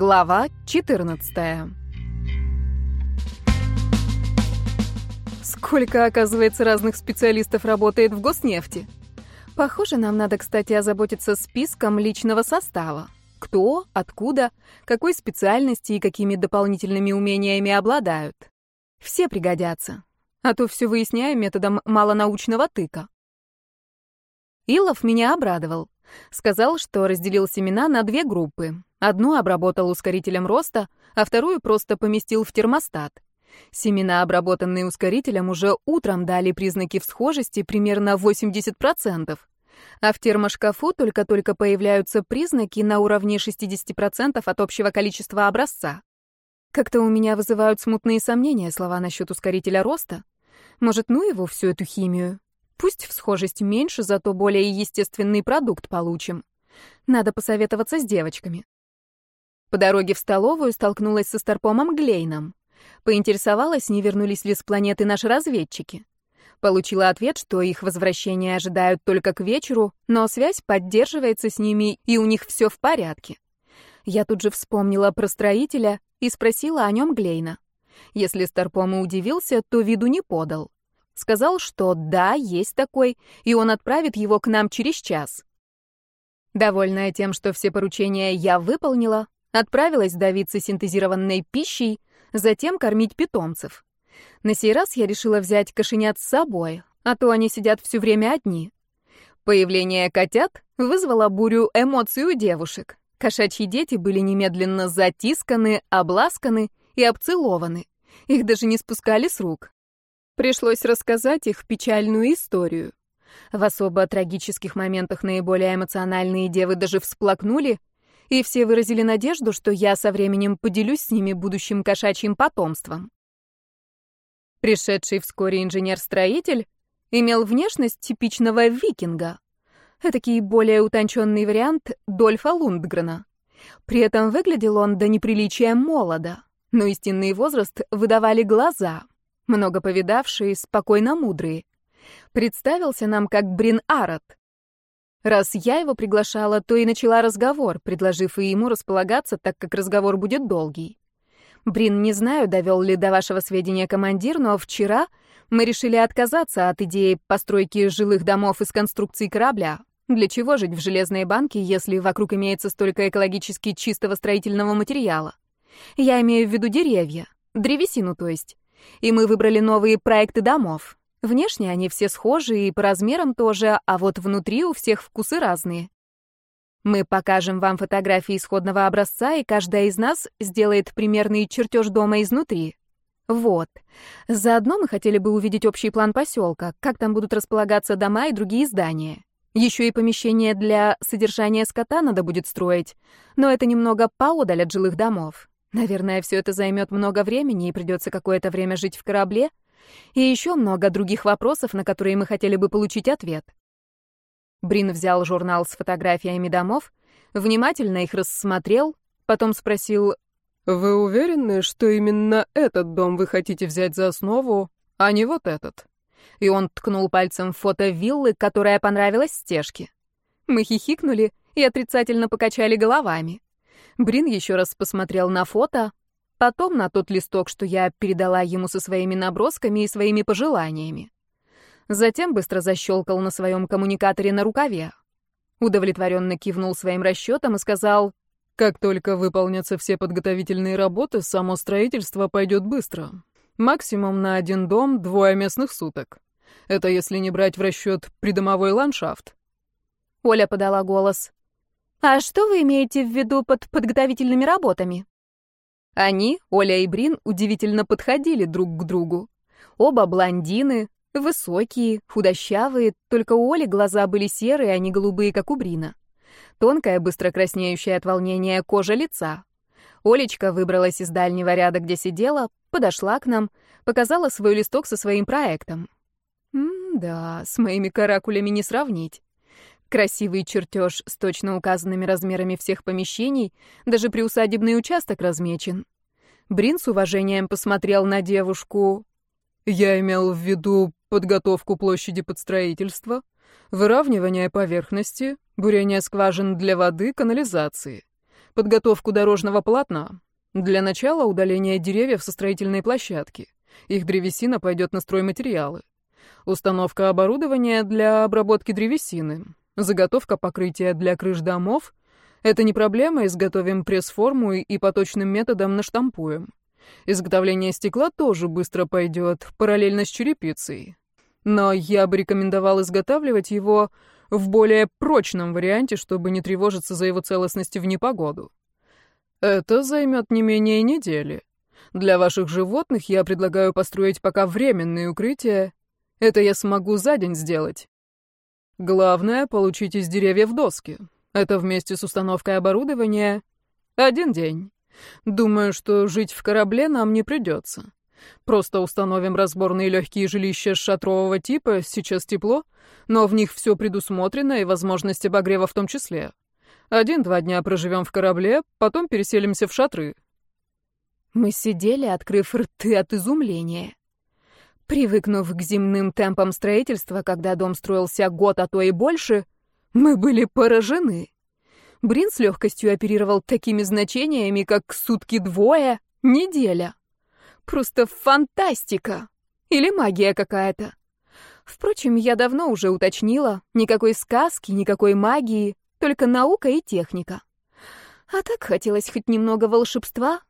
Глава 14. Сколько, оказывается, разных специалистов работает в Госнефти? Похоже, нам надо, кстати, озаботиться списком личного состава. Кто, откуда, какой специальности и какими дополнительными умениями обладают. Все пригодятся. А то все выясняем методом малонаучного тыка. Илов меня обрадовал. Сказал, что разделил семена на две группы. Одну обработал ускорителем роста, а вторую просто поместил в термостат. Семена, обработанные ускорителем, уже утром дали признаки всхожести примерно 80%. А в термошкафу только-только появляются признаки на уровне 60% от общего количества образца. Как-то у меня вызывают смутные сомнения слова насчет ускорителя роста. Может, ну его всю эту химию? Пусть всхожесть меньше, зато более естественный продукт получим. Надо посоветоваться с девочками. По дороге в столовую столкнулась со Старпомом Глейном. Поинтересовалась, не вернулись ли с планеты наши разведчики. Получила ответ, что их возвращение ожидают только к вечеру, но связь поддерживается с ними, и у них все в порядке. Я тут же вспомнила про строителя и спросила о нем Глейна. Если Старпом и удивился, то виду не подал. Сказал, что да, есть такой, и он отправит его к нам через час. Довольная тем, что все поручения я выполнила, Отправилась давиться синтезированной пищей, затем кормить питомцев. На сей раз я решила взять кошенят с собой, а то они сидят все время одни. Появление котят вызвало бурю эмоций у девушек. Кошачьи дети были немедленно затисканы, обласканы и обцелованы. Их даже не спускали с рук. Пришлось рассказать их печальную историю. В особо трагических моментах наиболее эмоциональные девы даже всплакнули, и все выразили надежду, что я со временем поделюсь с ними будущим кошачьим потомством. Пришедший вскоре инженер-строитель имел внешность типичного викинга. Этакий более утонченный вариант Дольфа Лундгрена. При этом выглядел он до неприличия молодо, но истинный возраст выдавали глаза, много повидавшие, спокойно мудрые. Представился нам как Брин Арат, Раз я его приглашала, то и начала разговор, предложив и ему располагаться, так как разговор будет долгий. Брин, не знаю, довел ли до вашего сведения командир, но вчера мы решили отказаться от идеи постройки жилых домов из конструкции корабля. Для чего жить в железной банке, если вокруг имеется столько экологически чистого строительного материала? Я имею в виду деревья, древесину, то есть. И мы выбрали новые проекты домов. Внешне они все схожи и по размерам тоже, а вот внутри у всех вкусы разные. Мы покажем вам фотографии исходного образца, и каждая из нас сделает примерный чертеж дома изнутри. Вот. Заодно мы хотели бы увидеть общий план поселка, как там будут располагаться дома и другие здания. Еще и помещение для содержания скота надо будет строить, но это немного поодаль от жилых домов. Наверное, все это займет много времени, и придется какое-то время жить в корабле — и еще много других вопросов, на которые мы хотели бы получить ответ. Брин взял журнал с фотографиями домов, внимательно их рассмотрел, потом спросил, «Вы уверены, что именно этот дом вы хотите взять за основу, а не вот этот?» И он ткнул пальцем фото виллы, которая понравилась Стежке. Мы хихикнули и отрицательно покачали головами. Брин еще раз посмотрел на фото, Потом на тот листок, что я передала ему со своими набросками и своими пожеланиями. Затем быстро защелкал на своем коммуникаторе на рукаве. Удовлетворенно кивнул своим расчетом и сказал, «Как только выполнятся все подготовительные работы, само строительство пойдет быстро. Максимум на один дом двое местных суток. Это если не брать в расчет придомовой ландшафт». Оля подала голос. «А что вы имеете в виду под подготовительными работами?» Они, Оля и Брин, удивительно подходили друг к другу. Оба блондины, высокие, худощавые, только у Оли глаза были серые, а не голубые, как у Брина. Тонкая, быстро краснеющая от волнения кожа лица. Олечка выбралась из дальнего ряда, где сидела, подошла к нам, показала свой листок со своим проектом. М-да, с моими каракулями не сравнить. Красивый чертеж с точно указанными размерами всех помещений, даже приусадебный участок размечен. Брин с уважением посмотрел на девушку. «Я имел в виду подготовку площади под строительство, выравнивание поверхности, бурение скважин для воды, канализации. подготовку дорожного полотна. Для начала удаление деревьев со строительной площадки. Их древесина пойдет на стройматериалы. Установка оборудования для обработки древесины. Заготовка покрытия для крыш домов. Это не проблема, изготовим пресс-форму и по точным методам наштампуем. Изготовление стекла тоже быстро пойдет, параллельно с черепицей. Но я бы рекомендовал изготавливать его в более прочном варианте, чтобы не тревожиться за его целостность в непогоду. Это займет не менее недели. Для ваших животных я предлагаю построить пока временные укрытия. Это я смогу за день сделать. Главное — получить из деревьев доски. Это вместе с установкой оборудования один день. Думаю, что жить в корабле нам не придется. Просто установим разборные легкие жилища шатрового типа, сейчас тепло, но в них все предусмотрено и возможность обогрева в том числе. Один-два дня проживем в корабле, потом переселимся в шатры. Мы сидели, открыв рты от изумления. Привыкнув к земным темпам строительства, когда дом строился год, а то и больше, мы были поражены. Брин с легкостью оперировал такими значениями, как сутки двое, неделя. Просто фантастика! Или магия какая-то. Впрочем, я давно уже уточнила, никакой сказки, никакой магии, только наука и техника. А так хотелось хоть немного волшебства.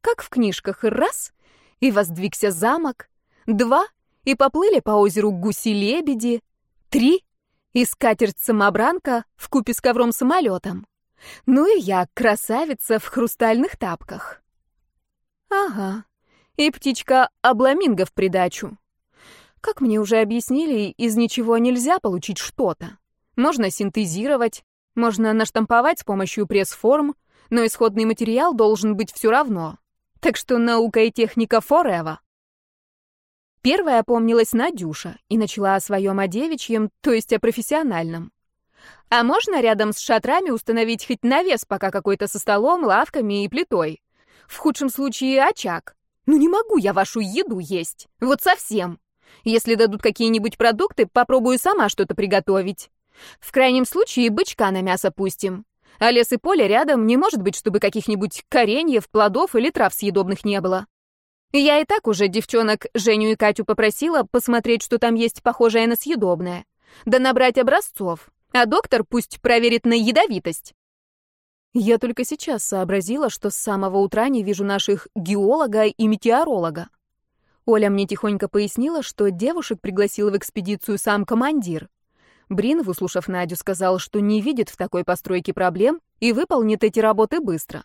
Как в книжках раз, и воздвигся замок, два, и поплыли по озеру гуси-лебеди, три, и скатерть-самобранка купе с ковром-самолетом. Ну и я, красавица в хрустальных тапках. Ага, и птичка-обламинго в придачу. Как мне уже объяснили, из ничего нельзя получить что-то. Можно синтезировать, можно наштамповать с помощью пресс-форм, но исходный материал должен быть все равно. Так что наука и техника forever. Первая помнилась Надюша и начала о своем о то есть о профессиональном. А можно рядом с шатрами установить хоть навес пока какой-то со столом, лавками и плитой? В худшем случае очаг. Ну не могу я вашу еду есть. Вот совсем. Если дадут какие-нибудь продукты, попробую сама что-то приготовить. В крайнем случае бычка на мясо пустим. А лес и поле рядом не может быть, чтобы каких-нибудь кореньев, плодов или трав съедобных не было. Я и так уже девчонок Женю и Катю попросила посмотреть, что там есть похожее на съедобное. Да набрать образцов. А доктор пусть проверит на ядовитость. Я только сейчас сообразила, что с самого утра не вижу наших геолога и метеоролога. Оля мне тихонько пояснила, что девушек пригласил в экспедицию сам командир. Брин, выслушав Надю, сказал, что не видит в такой постройке проблем и выполнит эти работы быстро.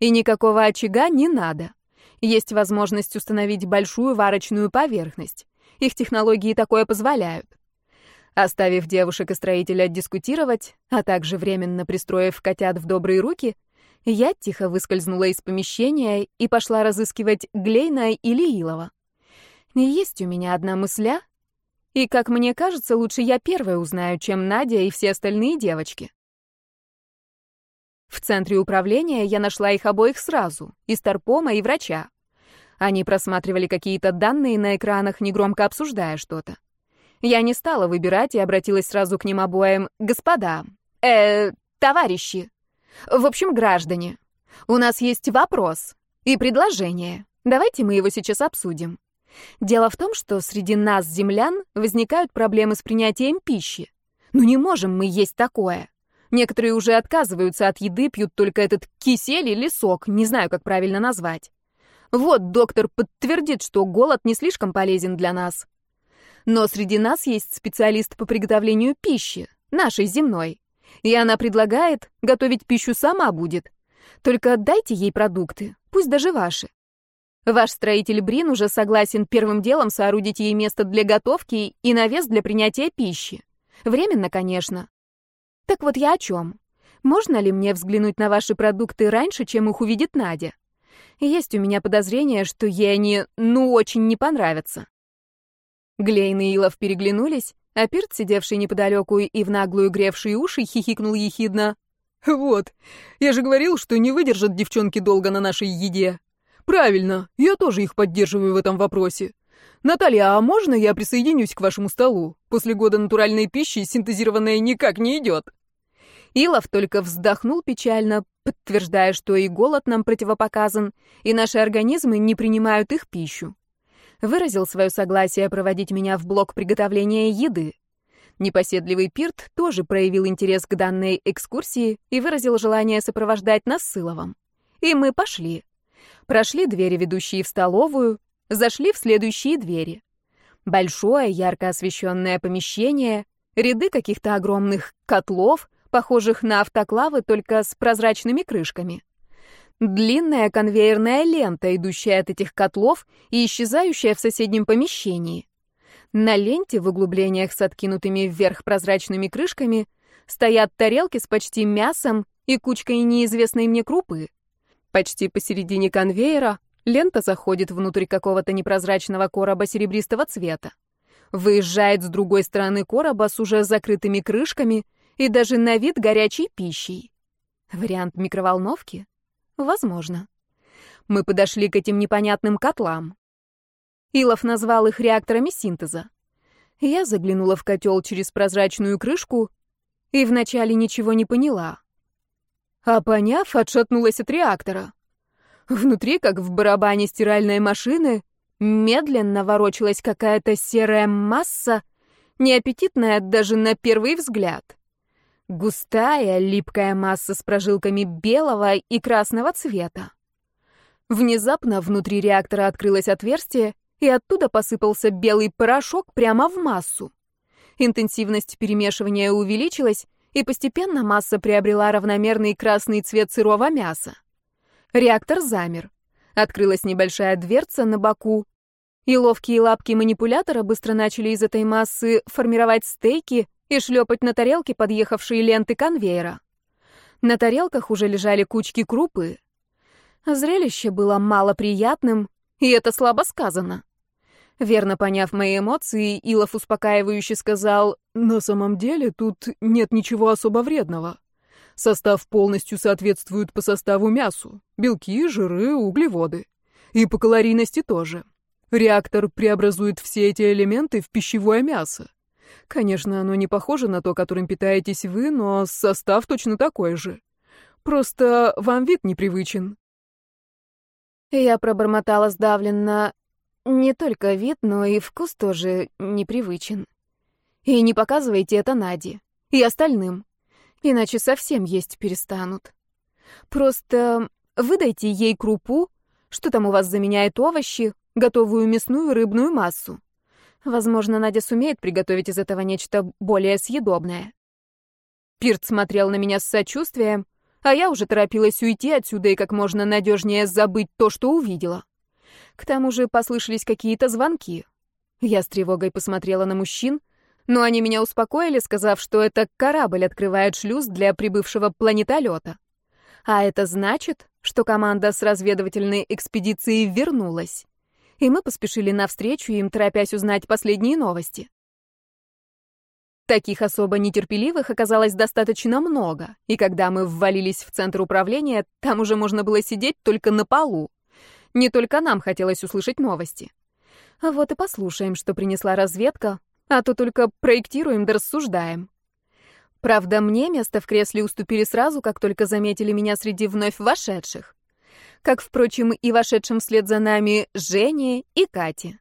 И никакого очага не надо. Есть возможность установить большую варочную поверхность. Их технологии такое позволяют. Оставив девушек и строителя дискутировать, а также временно пристроив котят в добрые руки, я тихо выскользнула из помещения и пошла разыскивать Глейна или Илова. Есть у меня одна мысля, и, как мне кажется, лучше я первая узнаю, чем Надя и все остальные девочки. В центре управления я нашла их обоих сразу, и старпома, и врача. Они просматривали какие-то данные на экранах, негромко обсуждая что-то. Я не стала выбирать и обратилась сразу к ним обоим. «Господа, э, товарищи, в общем, граждане, у нас есть вопрос и предложение. Давайте мы его сейчас обсудим. Дело в том, что среди нас, землян, возникают проблемы с принятием пищи. Ну не можем мы есть такое. Некоторые уже отказываются от еды, пьют только этот кисель или сок, не знаю, как правильно назвать. Вот доктор подтвердит, что голод не слишком полезен для нас. Но среди нас есть специалист по приготовлению пищи, нашей земной. И она предлагает, готовить пищу сама будет. Только дайте ей продукты, пусть даже ваши. Ваш строитель Брин уже согласен первым делом соорудить ей место для готовки и навес для принятия пищи. Временно, конечно. Так вот я о чем. Можно ли мне взглянуть на ваши продукты раньше, чем их увидит Надя? Есть у меня подозрение, что ей они, ну, очень не понравятся. Глейн и Илов переглянулись, а Пирт, сидевший неподалеку и в наглую гревший уши, хихикнул ехидно. «Вот, я же говорил, что не выдержат девчонки долго на нашей еде. Правильно, я тоже их поддерживаю в этом вопросе. Наталья, а можно я присоединюсь к вашему столу? После года натуральной пищи синтезированная никак не идет». Илов только вздохнул печально, подтверждая, что и голод нам противопоказан, и наши организмы не принимают их пищу. Выразил свое согласие проводить меня в блок приготовления еды. Непоседливый Пирт тоже проявил интерес к данной экскурсии и выразил желание сопровождать нас с Иловом. И мы пошли. Прошли двери, ведущие в столовую, зашли в следующие двери. Большое, ярко освещенное помещение, ряды каких-то огромных котлов, похожих на автоклавы, только с прозрачными крышками. Длинная конвейерная лента, идущая от этих котлов и исчезающая в соседнем помещении. На ленте в углублениях с откинутыми вверх прозрачными крышками стоят тарелки с почти мясом и кучкой неизвестной мне крупы. Почти посередине конвейера лента заходит внутрь какого-то непрозрачного короба серебристого цвета. Выезжает с другой стороны короба с уже закрытыми крышками и даже на вид горячей пищей. Вариант микроволновки? Возможно. Мы подошли к этим непонятным котлам. Илов назвал их реакторами синтеза. Я заглянула в котел через прозрачную крышку и вначале ничего не поняла. А поняв, отшатнулась от реактора. Внутри, как в барабане стиральной машины, медленно ворочалась какая-то серая масса, неаппетитная даже на первый взгляд. Густая, липкая масса с прожилками белого и красного цвета. Внезапно внутри реактора открылось отверстие, и оттуда посыпался белый порошок прямо в массу. Интенсивность перемешивания увеличилась, и постепенно масса приобрела равномерный красный цвет сырого мяса. Реактор замер. Открылась небольшая дверца на боку, и ловкие лапки манипулятора быстро начали из этой массы формировать стейки, и шлепать на тарелке подъехавшие ленты конвейера. На тарелках уже лежали кучки крупы. Зрелище было малоприятным, и это слабо сказано. Верно поняв мои эмоции, Илов успокаивающе сказал, «На самом деле тут нет ничего особо вредного. Состав полностью соответствует по составу мясу. Белки, жиры, углеводы. И по калорийности тоже. Реактор преобразует все эти элементы в пищевое мясо. Конечно, оно не похоже на то, которым питаетесь вы, но состав точно такой же. Просто вам вид непривычен. Я пробормотала сдавленно. Не только вид, но и вкус тоже непривычен. И не показывайте это Наде и остальным, иначе совсем есть перестанут. Просто выдайте ей крупу, что там у вас заменяет овощи, готовую мясную рыбную массу. Возможно, Надя сумеет приготовить из этого нечто более съедобное. Пирт смотрел на меня с сочувствием, а я уже торопилась уйти отсюда и как можно надежнее забыть то, что увидела. К тому же послышались какие-то звонки. Я с тревогой посмотрела на мужчин, но они меня успокоили, сказав, что это корабль открывает шлюз для прибывшего планетолета. А это значит, что команда с разведывательной экспедиции вернулась и мы поспешили навстречу им, торопясь узнать последние новости. Таких особо нетерпеливых оказалось достаточно много, и когда мы ввалились в центр управления, там уже можно было сидеть только на полу. Не только нам хотелось услышать новости. А вот и послушаем, что принесла разведка, а то только проектируем да рассуждаем. Правда, мне место в кресле уступили сразу, как только заметили меня среди вновь вошедших как, впрочем, и вошедшим вслед за нами Жене и Кате.